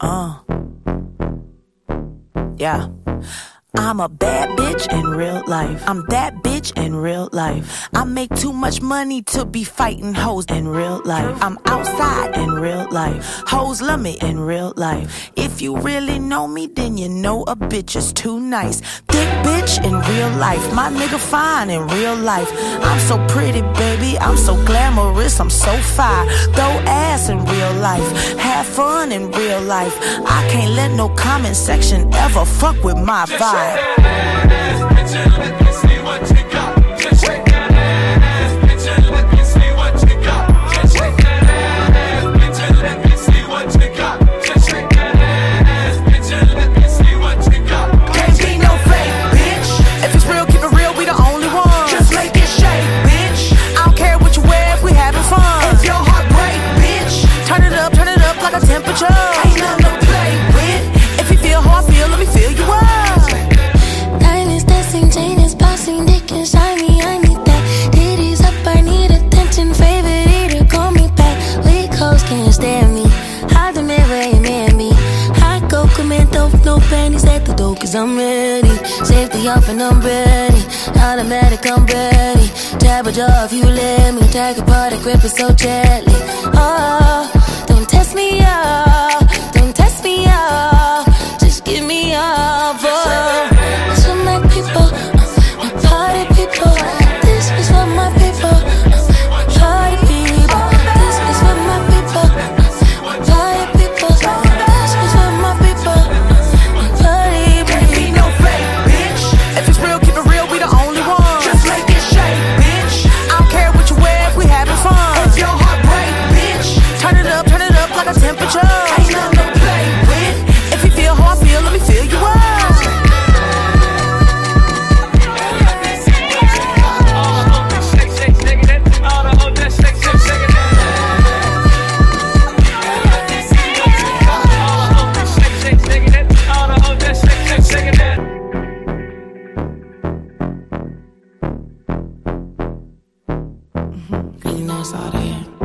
Uh. Yeah. I'm a bad bitch in real life. I'm that bitch in real life. I make too much money to be fighting hoes in real life. I'm outside in real life. Hoes love me in real life. If you really know me, then you know a bitch is too nice. Thick bitch in real life. My nigga fine in real life. I'm so pretty, baby. I'm so glamorous. I'm so fire. Throw ass in real life. Have fun in real life. I can't let no comment section ever fuck with my vibe. Can't panties at the door, cause I'm ready. Safety off and I'm ready. Automatic, I'm ready. Tab a jaw if you let me. Tag apart, I grip it so gently. Oh, don't test me out. Don't test me out. Just give me up. You know it's all there.